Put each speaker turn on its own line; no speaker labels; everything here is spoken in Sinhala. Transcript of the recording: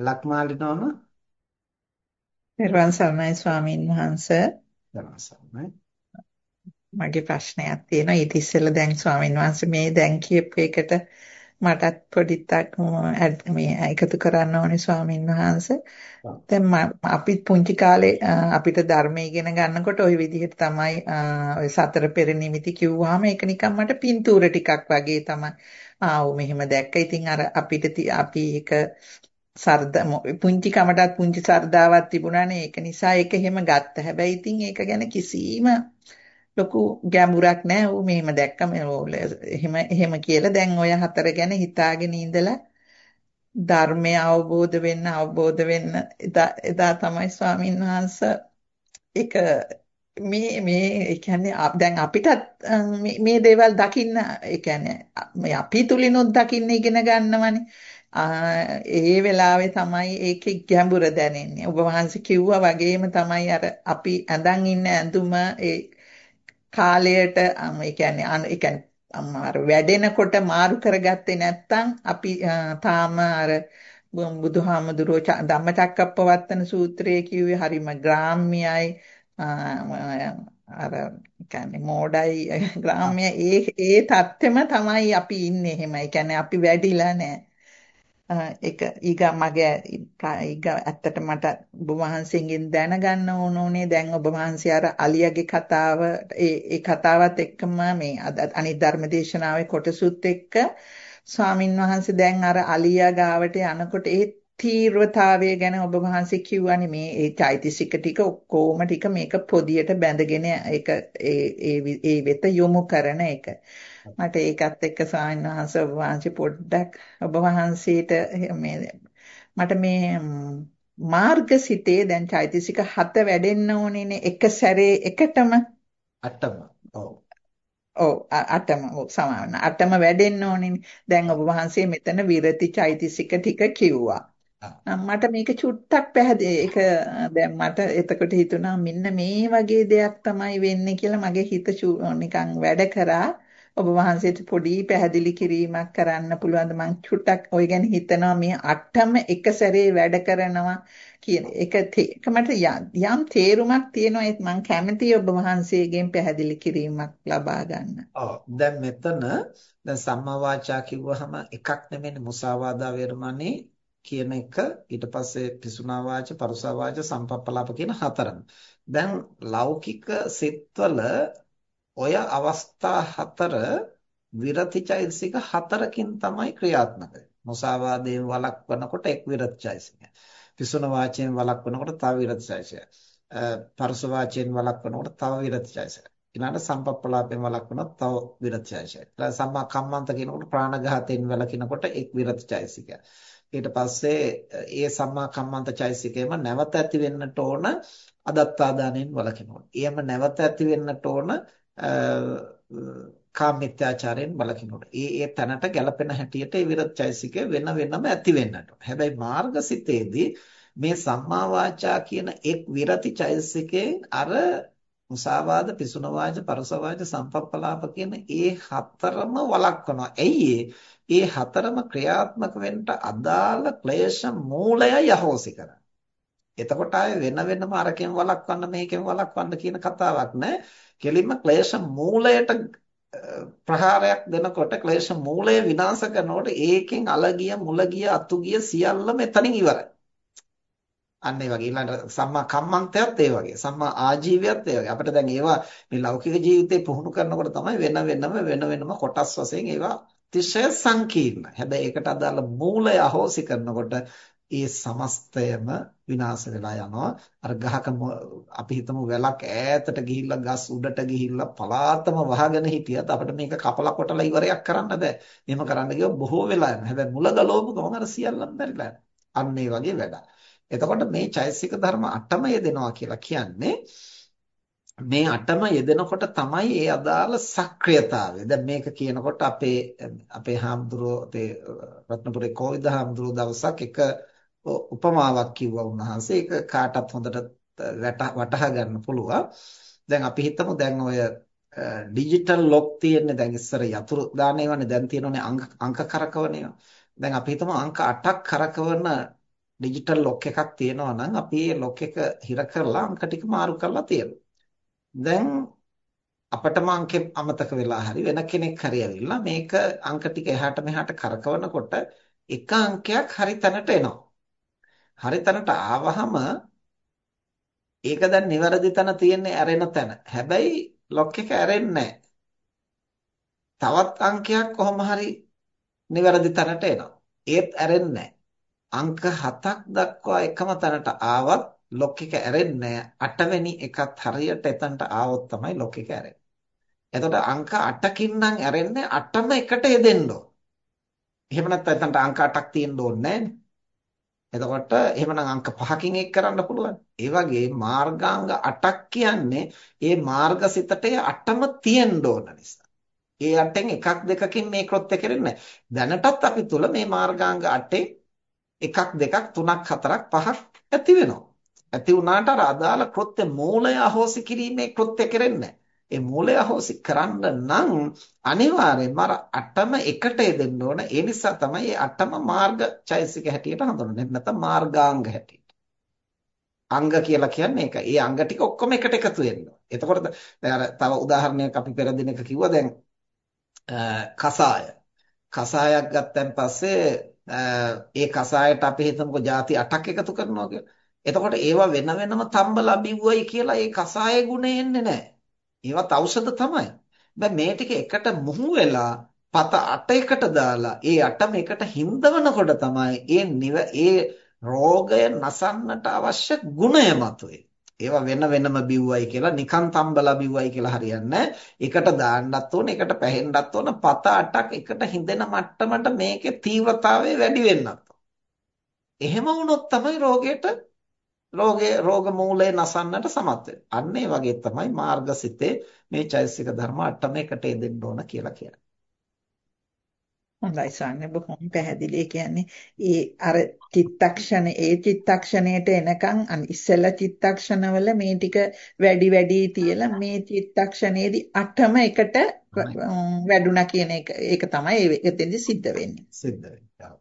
ලක්මාලිනෝන
පෙරවන් සර්ණයි ස්වාමීන් වහන්ස
දවසයි
මගේ ප්‍රශ්නයක් තියෙනවා ඊට ඉස්සෙල්ලා දැන් ස්වාමීන් වහන්සේ මේ දැන් කියපු එකට මටත් පොඩික් මේ එකතු කරන්න ඕනේ ස්වාමීන් වහන්සේ දැන් අපි පුංචි කාලේ අපිට ධර්මය ඉගෙන ගන්නකොට ওই විදිහට තමයි ওই සතර පෙර නිමිති කිව්වහම ඒක නිකන් මට පින්තූර ටිකක් වගේ තමයි ආව මෙහෙම දැක්ක. ඉතින් අර අපිට අපි ඒක සර්ද පුංචි කමටත් පුංචි සර්දාවක් තිබුණානේ ඒක නිසා ඒක එහෙම ගත්ත. හැබැයි ඉතින් ඒක ගැන කිසිම ලොකු ගැඹුරක් නැහැ. ඌ මෙහෙම දැක්කම එහෙම එහෙම කියලා දැන් ඔය හතර ගැන හිතාගෙන ඉඳලා ධර්මය අවබෝධ වෙන්න අවබෝධ වෙන්න එදා තමයි ස්වාමීන් වහන්සේ ඒක මේ මේ ඒ කියන්නේ දැන් අපිටත් මේ දේවල් දකින්න ඒ කියන්නේ මේ අපි තුලිනුත් දකින්න ඉගෙන ගන්නවනේ. ඒ වෙලාවේ තමයි ඒකේ ගැඹුර දැනෙන්නේ. ඔබ වහන්සේ කිව්වා වගේම තමයි අර අපි ඇඳන් ඉන්න ඇඳුම ඒ කාලයට ඒ කියන්නේ ඒ කියන්නේ අර වැඩෙනකොට මාරු කරගත්තේ නැත්නම් අපි තාම අර බුදුහාමුදුරුවෝ ධම්මචක්කප්පවත්තන සූත්‍රයේ කිව්වේ හරිම ග්‍රාම්‍යයි අර කියන්නේ මෝඩයි ග්‍රාම්‍ය ඒ ඒ தත්ත්වෙම තමයි අපි ඉන්නේ එහෙම. ඒ කියන්නේ අපි වැඩිලා නැහැ. ඒක ඊග මගේ ඊග ඇත්තට මට ඔබ වහන්සේගෙන් දැනගන්න ඕන උනේ දැන් ඔබ වහන්සේ අර අලියාගේ කතාව ඒ ඒ කතාවත් එක්කම මේ අනිත් ධර්මදේශනාවේ කොටසුත් එක්ක ස්වාමින් වහන්සේ දැන් අර අලියා ගාවට යනකොට ඒ තීව්‍රතාවය ගැන ඔබ වහන්සේ කිව්වනේ මේ ඒ චෛතසික ටික ඔක්කොම ටික මේක පොදියට බැඳගෙන ඒක ඒ ඒ වෙත යොමු කරන එක. මට ඒකත් එක්ක සායන වහන්සේ ඔබ වහන්සේ පොඩ්ඩක් ඔබ වහන්සේට මේ මට මේ මාර්ගසිතේ දැන් චෛතසික හත වැඩෙන්න ඕනේනේ එක සැරේ එකටම?
අටම. ඔව්.
ඔව් අටම. ඔව් සමාන. අටම වැඩෙන්න ඕනේනේ දැන් ඔබ වහන්සේ මෙතන විරති චෛතසික ටික කිව්වා මට මේක චුට්ටක් පැහැදිලි ඒක දැන් මට එතකොට හිතුණා මෙන්න මේ වගේ දෙයක් තමයි වෙන්නේ කියලා මගේ හිත නිකන් වැඩ කරා. ඔබ වහන්සේට පොඩි පැහැදිලි කිරීමක් කරන්න පුළුවන්ද? මං චුට්ටක් ඔය ගැන හිතනවා මේ අටම එක සැරේ වැඩ කරනවා කියන එක ඒක මට යම් තේරුමක් තියෙනවා ඒත් මං කැමතියි ඔබ වහන්සේගෙන් පැහැදිලි කිරීමක් ලබා ගන්න.
ඔව්. දැන් මෙතන දැන් සම්මා වාචා කිව්වහම එකක් නෙමෙයි මුසාවාදා වේරමණී කියන එක ඊට පස්සේ පිසුනා වාච, පරුසා වාච, සම්පප්පලාප කියන හතරම. දැන් ලෞකික සිත්වල ඔය අවස්ථා හතර විරතිචෛතසික හතරකින් තමයි ක්‍රියාත්මක වෙන්නේ. මුසාවාදයෙන් වළක්වනකොට එක් විරතිචෛතසිකය. පිසුන වාචයෙන් වළක්වනකොට තව විරතිචෛතසිකය. පරුස වාචයෙන් වළක්වනකොට තව විරතිචෛතසිකය. ඊළඟට සම්පප්පලාපයෙන් වළක්වනොත් තව විරතිචෛතසිකය. ඊළඟ සම්මා කම්මන්ත කියනකොට ප්‍රාණඝාතයෙන් වළකිනකොට එක් විරතිචෛතසිකය. ඊට පස්සේ ඒ සම්මා කම්මන්ත චෛසිකේම නැවත ඇති වෙන්නට ඕන අදත්තාදානෙන් වළකිනවා. ඊයම නැවත ඇති වෙන්නට ඕන කාමීත්‍යාචාරයෙන් වළකිනවා. ඒ ඒ තැනට ගැලපෙන හැටියට ඒ විරත් චෛසිකේ වෙන වෙනම ඇති වෙන්නට. හැබැයි මාර්ගසිතේදී මේ සම්මා වාචා කියන එක් විරති චෛසිකේ අර මුසාවාද පිසුනවාද පරසවාද සම්පප්පලාප කියන ඒ හතරම වළක්වනවා. ඇයි ඒ හතරම ක්‍රියාත්මක වෙන්න අදාළ ක්ලේශ මූලය යහෝසි කරන්නේ. එතකොට ආයේ වෙන වෙනම අරකින් වළක්වන්න මේකෙන් වළක්වන්න කියන කතාවක් නෑ. කෙලින්ම ක්ලේශ මූලයට ප්‍රහාරයක් දෙනකොට ක්ලේශ මූලය විනාශ කරනකොට ඒකෙන් අලගිය මුලගිය අතුගිය සියල්ලම එතනින් ඉවරයි. අන්න ඒ වගේ ඊළඟ සම්මා කම්මන්තයත් ඒ වගේ සම්මා ආජීවයත් ඒ වගේ අපිට දැන් ඒවා මේ ලෞකික ජීවිතේ පුහුණු කරනකොට තමයි වෙන වෙනම වෙන වෙනම කොටස් වශයෙන් ඒවා අතිශය සංකීර්ණයි. හැබැයි ඒකට අදාළ මූලය අහෝසි කරනකොට ඒ සමස්තයම විනාශ වෙලා යනවා. අර ගහක අපි හිතමු වැලක් ඈතට ගිහිල්ලා ගස් උඩට ගිහිල්ලා පලාතම වහගෙන හිටියත් අපිට මේක කපලා කොටලා ඉවරයක් කරන්න බෑ. එහෙම කරන්න ගියොත් බොහෝ වෙලා යනවා. හැබැයි මුල ගලවපු ගමන් අර සියල්ලම බැරිලා යනවා. අන්න ඒ වගේ වැඩක්. එතකොට මේ චෛසික ධර්ම 8ම යෙදෙනවා කියලා කියන්නේ මේ අටම යෙදෙනකොට තමයි ඒ අදාළ සක්‍රියතාවය. දැන් මේක කියනකොට අපේ අපේ හාමුදුරුවෝ අපේ රත්නපුරේ කෝවිද හාමුදුරුවෝ දවසක් එක උපමාවක් කිව්වා උන්වහන්සේ. ඒක කාටත් හොඳට වටහා ගන්න පුළුවන්. දැන් අපි හිතමු දැන් ඔය ඩිජිටල් ලොක් තියෙන්නේ දැන් ඉස්සර යතුරු දාන ඒවානේ දැන් තියෙනනේ අංක අංක කරකවන ඒවා. දැන් අපි හිතමු අංක 8ක් කරකවන ඩිජිටල් ලොක් එකක් තියෙනවා නම් අපි මේ ලොක් එක හිර කරලා අංක ටික මාරු කරලා තියෙනවා. දැන් අපටම අංකෙ අමතක වෙලා හරි වෙන කෙනෙක් හරි ඇවිල්ලා මේක අංක ටික එහාට මෙහාට කරකවනකොට එක අංකයක් හරි තැනට එනවා. හරි තැනට ආවහම ඒක දැන් නිවැරදි තැන තියෙන්නේ ඇරෙන තැන. හැබැයි ලොක් එක ඇරෙන්නේ තවත් අංකයක් කොහොම හරි නිවැරදි තැනට එනවා. ඒත් ඇරෙන්නේ අංක 7ක් දක්වා එකම තැනට ආවත් ලොක් එක ඇරෙන්නේ අටවෙනි එකත් හරියට එතනට ආවොත් තමයි ලොක් එක ඇරෙන්නේ. එතකොට අංක 8කින් නම් ඇරෙන්නේ 8ම එකට යෙදෙන්න ඕන. එහෙම නැත්නම් එතනට අංක 8ක් තියෙන්න ඕනේ නැහැ. එතකොට එහෙමනම් අංක 5කින් එක් කරන්න පුළුවන්. ඒ වගේ මාර්ගාංග 8ක් කියන්නේ ඒ මාර්ගසිතට 8ම තියෙන්න ඕන නිසා. ඒ 8න් එකක් දෙකකින් මේ කෘත්‍ය කෙරෙන්නේ දැනටත් අපි තුල මේ මාර්ගාංග 8 එකක් දෙකක් තුනක් හතරක් පහක් ඇති වෙනවා. ඇති වුණාට අර අදාළ කෘත්‍ය මූලය අහෝසි කිරීමේ කෘත්‍ය කෙරෙන්නේ ඒ මූලය අහෝසි කරන්න නම් අනිවාර්යයෙන්ම අර අටම එකට යෙදෙන්න ඕන. ඒ නිසා තමයි මේ අටම මාර්ග චෛසික හැටියට හඳුන්වන්නේ. නැත්නම් මාර්ගාංග හැටියට. අංග කියලා කියන්නේ ඒක. ඒ අංග ටික ඔක්කොම එකට එකතු වෙනවා. එතකොට දැන් අර තව උදාහරණයක් අපි පෙර දිනක කිව්වා දැන් කසාය. කසායක් ගත්තන් පස්සේ ඒ කසායට අපි හිතමුකෝ ಜಾති 8ක් එකතු කරනවා කියලා. එතකොට ඒවා වෙන වෙනම තම්බලා බිව්වයි කියලා ඒ කසායේ ගුණ එන්නේ නැහැ. ඒවත් ඖෂධ තමයි. දැන් මේ ටික එකට මුහු වෙලා පත 8කට දාලා ඒ 8 මේකට හින්දවනකොට තමයි ඒ ඒ රෝගය නසන්නට අවශ්‍ය ගුණය මතුවේ. ඒවා වෙන වෙනම බිව්වයි කියලා නිකන් තම්බලා බිව්වයි කියලා හරියන්නේ එකට දාන්නත් ඕන එකට පැහෙන්නත් ඕන. පත 8ක් එකට හිඳෙන මට්ටමට මේකේ තීව්‍රතාවය වැඩි වෙන්නත්. එහෙම වුණොත් තමයි රෝගයට රෝගේ රෝග මූලය නසන්නට සමත් අන්න ඒ වගේ තමයි මාර්ගසිතේ මේ චෛසික ධර්ම අටම එකට යෙදෙන්න ඕන කියලා කියන්නේ.
හොඳයි සාන්නේ බොහොම පැහැදිලි කියන්නේ ඒ අර චිත්තක්ෂණ ඒ චිත්තක්ෂණයට එනකන් ඉස්සෙල්ලා චිත්තක්ෂණවල මේ ටික වැඩි වැඩි තියලා මේ චිත්තක්ෂණයේදී අටම එකට වැඩුණා කියන එක ඒක තමයි එතෙන්දි සිද්ධ වෙන්නේ.
සිද්ධ වෙන්නේ.